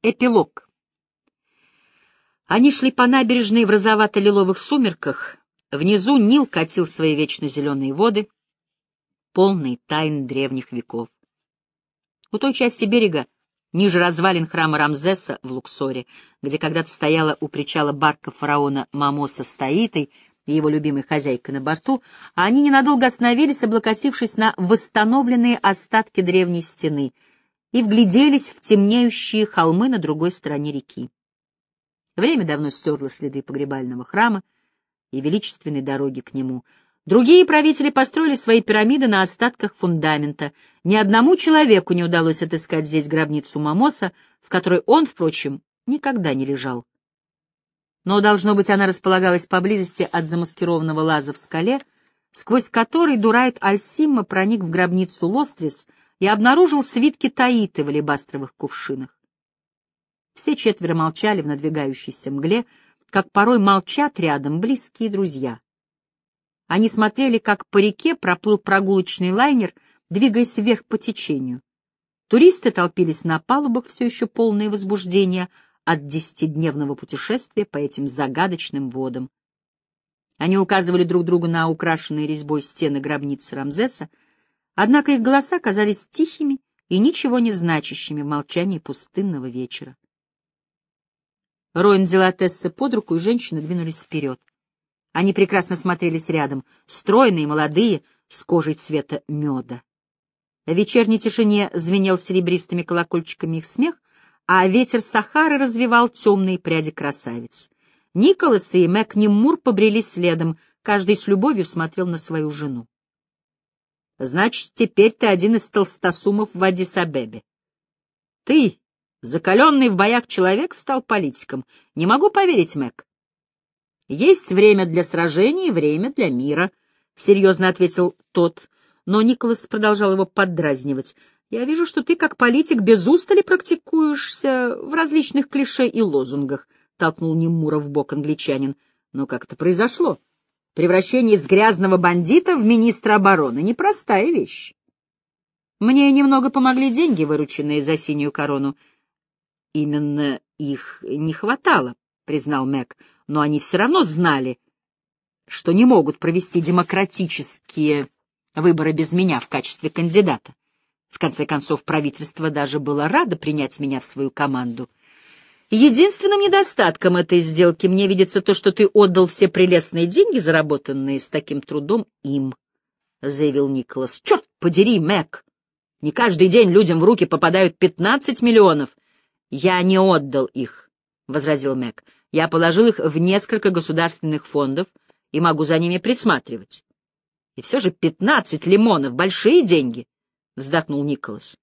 Эпилог. Они шли по набережной в розовато-лиловых сумерках. Внизу Нил катил свои вечно зеленые воды, полные тайн древних веков. У той части берега, ниже развалин храма Рамзеса в Луксоре, где когда-то стояла у причала барка фараона Мамоса с Таитой и его любимой хозяйкой на борту, они ненадолго остановились, облокотившись на восстановленные остатки древней стены, и вгляделись в темнеющие холмы на другой стороне реки. Время давно стерло следы погребального храма и величественной дороги к нему. Другие правители построили свои пирамиды на остатках фундамента. Ни одному человеку не удалось отыскать здесь гробницу Мамоса, в которой он, впрочем, никогда не лежал. Но, должно быть, она располагалась поблизости от замаскированного лаза в скале, сквозь который Дурайт Альсимма проник в гробницу Лострис и обнаружил свитки Таиты в алебастровых кувшинах. Все четверо молчали в надвигающейся мгле, как порой молчат рядом близкие друзья. Они смотрели, как по реке проплыл прогулочный лайнер, двигаясь вверх по течению. Туристы толпились на палубах, все еще полные возбуждения от десятидневного путешествия по этим загадочным водам. Они указывали друг другу на украшенные резьбой стены гробницы Рамзеса, однако их голоса казались тихими и ничего не значащими в молчании пустынного вечера. Роин взяла Тесса под руку, и женщины двинулись вперед. Они прекрасно смотрелись рядом, стройные, молодые, с кожей цвета меда. В вечерней тишине звенел серебристыми колокольчиками их смех, а ветер Сахары развивал темные пряди красавиц. Николас и Мэг Немур побрели следом, каждый с любовью смотрел на свою жену. «Значит, теперь ты один из толстосумов в Адис-Абебе. Ты, Закаленный в боях человек стал политиком. Не могу поверить, Мэг. Есть время для сражений и время для мира, — серьезно ответил тот, но Николас продолжал его поддразнивать. Я вижу, что ты, как политик, без устали практикуешься в различных клише и лозунгах, — толкнул Немура в бок англичанин. Но как это произошло? Превращение из грязного бандита в министра обороны — непростая вещь. Мне немного помогли деньги, вырученные за синюю корону. Именно их не хватало, признал Мэг, но они все равно знали, что не могут провести демократические выборы без меня в качестве кандидата. В конце концов, правительство даже было радо принять меня в свою команду. Единственным недостатком этой сделки мне видится то, что ты отдал все прелестные деньги, заработанные с таким трудом, им, — заявил Николас. — Черт подери, Мэг! Не каждый день людям в руки попадают пятнадцать миллионов — «Я не отдал их», — возразил Мэг. «Я положил их в несколько государственных фондов и могу за ними присматривать». «И все же пятнадцать лимонов — большие деньги», — вздохнул Николас.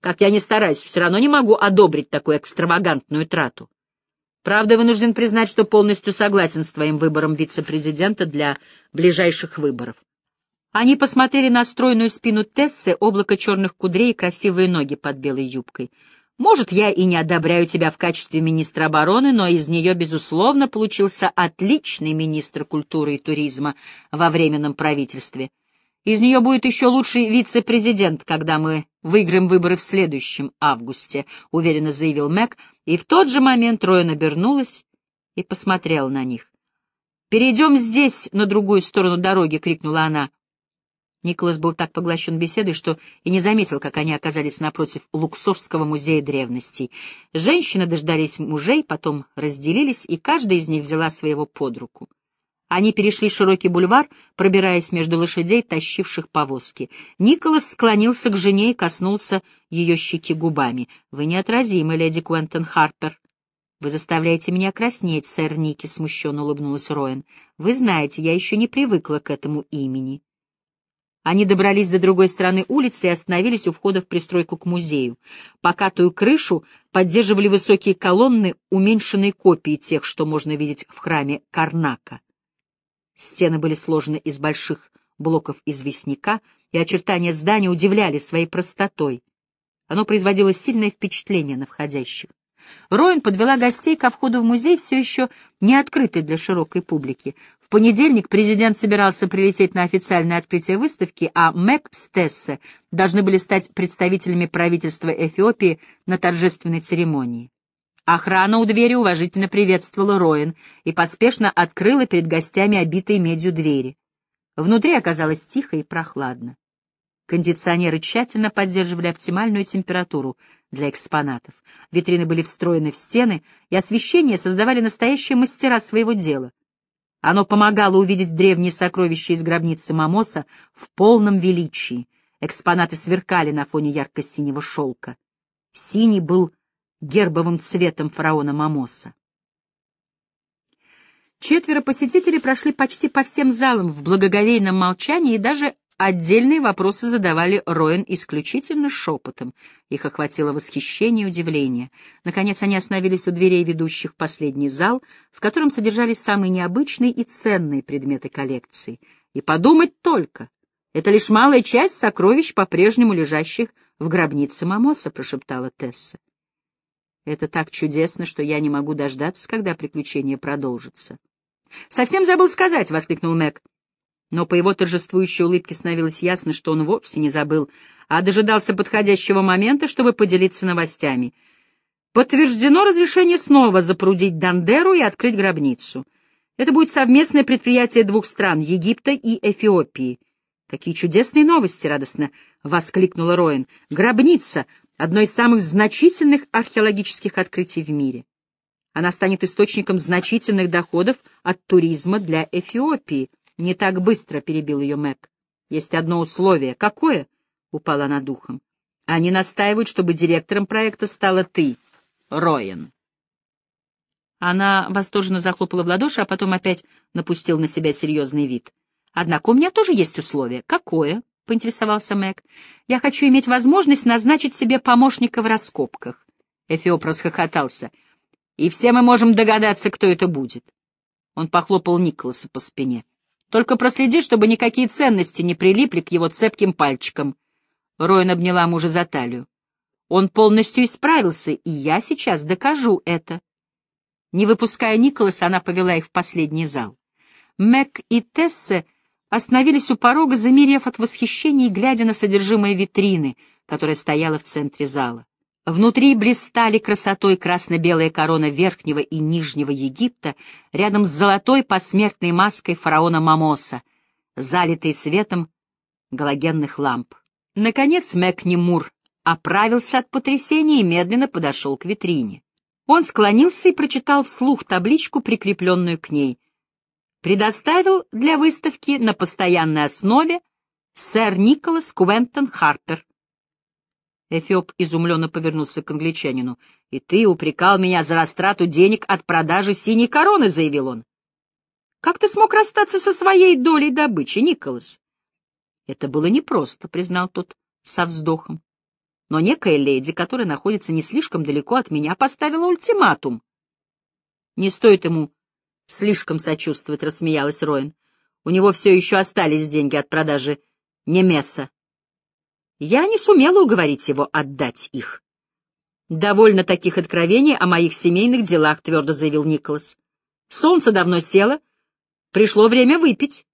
«Как я ни стараюсь, все равно не могу одобрить такую экстравагантную трату. Правда, вынужден признать, что полностью согласен с твоим выбором вице-президента для ближайших выборов». Они посмотрели на стройную спину Тессы, облако черных кудрей и красивые ноги под белой юбкой — может, я и не одобряю тебя в качестве министра обороны, но из нее, безусловно, получился отличный министр культуры и туризма во временном правительстве. Из нее будет еще лучший вице-президент, когда мы выиграем выборы в следующем августе, — уверенно заявил Мэг, и в тот же момент Роэн обернулась и посмотрела на них. «Перейдем здесь, на другую сторону дороги!» — крикнула она. Николас был так поглощен беседой, что и не заметил, как они оказались напротив Луксорского музея древностей. Женщины дождались мужей, потом разделились, и каждая из них взяла своего под руку. Они перешли широкий бульвар, пробираясь между лошадей, тащивших повозки. Николас склонился к жене и коснулся ее щеки губами. — Вы неотразимы, леди Куэнтон Харпер. — Вы заставляете меня краснеть, сэр Ники, — смущенно улыбнулась Роэн. — Вы знаете, я еще не привыкла к этому имени. Они добрались до другой стороны улицы и остановились у входа в пристройку к музею. Покатую крышу поддерживали высокие колонны, уменьшенные копии тех, что можно видеть в храме Карнака. Стены были сложены из больших блоков известняка, и очертания здания удивляли своей простотой. Оно производило сильное впечатление на входящих. Роин подвела гостей ко входу в музей, все еще не открытый для широкой публики. В понедельник президент собирался прилететь на официальное открытие выставки, а Мэг с Тессе должны были стать представителями правительства Эфиопии на торжественной церемонии. Охрана у двери уважительно приветствовала Роин и поспешно открыла перед гостями обитые медью двери. Внутри оказалось тихо и прохладно. Кондиционеры тщательно поддерживали оптимальную температуру для экспонатов. Витрины были встроены в стены, и освещение создавали настоящие мастера своего дела. Оно помогало увидеть древние сокровища из гробницы Мамоса в полном величии. Экспонаты сверкали на фоне ярко-синего шелка. Синий был гербовым цветом фараона Мамоса. Четверо посетителей прошли почти по всем залам в благоговейном молчании и даже Отдельные вопросы задавали Роэн исключительно шепотом. Их охватило восхищение и удивление. Наконец они остановились у дверей, ведущих в последний зал, в котором содержались самые необычные и ценные предметы коллекции. И подумать только! Это лишь малая часть сокровищ, по-прежнему лежащих в гробнице Мамоса, — прошептала Тесса. Это так чудесно, что я не могу дождаться, когда приключение продолжится. — Совсем забыл сказать, — воскликнул Мэг но по его торжествующей улыбке становилось ясно, что он вовсе не забыл, а дожидался подходящего момента, чтобы поделиться новостями. Подтверждено разрешение снова запрудить Дандеру и открыть гробницу. Это будет совместное предприятие двух стран — Египта и Эфиопии. «Какие чудесные новости!» — радостно воскликнула Роин. «Гробница — одно из самых значительных археологических открытий в мире. Она станет источником значительных доходов от туризма для Эфиопии». «Не так быстро», — перебил ее Мэг. «Есть одно условие». «Какое?» — упала она духом. «Они настаивают, чтобы директором проекта стала ты, Роен». Она восторженно захлопала в ладоши, а потом опять напустил на себя серьезный вид. «Однако у меня тоже есть условие». «Какое?» — поинтересовался Мэг. «Я хочу иметь возможность назначить себе помощника в раскопках». Эфиоп расхохотался. «И все мы можем догадаться, кто это будет». Он похлопал Николаса по спине. Только проследи, чтобы никакие ценности не прилипли к его цепким пальчикам. Роин обняла мужа за талию. Он полностью исправился, и я сейчас докажу это. Не выпуская Николаса, она повела их в последний зал. Мэг и Тессе остановились у порога, замерев от восхищения и глядя на содержимое витрины, которая стояла в центре зала. Внутри блистали красотой красно-белая корона Верхнего и Нижнего Египта рядом с золотой посмертной маской фараона Мамоса, залитой светом галогенных ламп. Наконец Мэкни Мур оправился от потрясения и медленно подошел к витрине. Он склонился и прочитал вслух табличку, прикрепленную к ней. Предоставил для выставки на постоянной основе сэр Николас Куэнтон Харпер, Эфиоп изумленно повернулся к англичанину. — И ты упрекал меня за растрату денег от продажи синей короны, — заявил он. — Как ты смог расстаться со своей долей добычи, Николас? — Это было непросто, — признал тот со вздохом. Но некая леди, которая находится не слишком далеко от меня, поставила ультиматум. — Не стоит ему слишком сочувствовать, — рассмеялась Роин. У него все еще остались деньги от продажи Немеса. Я не сумела уговорить его отдать их. «Довольно таких откровений о моих семейных делах», — твердо заявил Николас. «Солнце давно село. Пришло время выпить.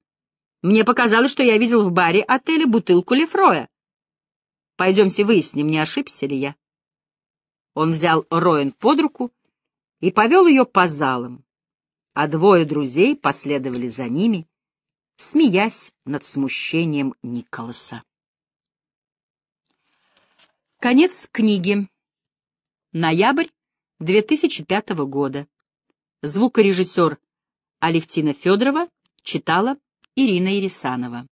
Мне показалось, что я видел в баре отеля бутылку Лефроя. Пойдемте выясним, не ошибся ли я». Он взял Роэн под руку и повел ее по залам, а двое друзей последовали за ними, смеясь над смущением Николаса. Конец книги. Ноябрь 2005 года. Звукорежиссер Алевтина Федорова читала Ирина Ересанова.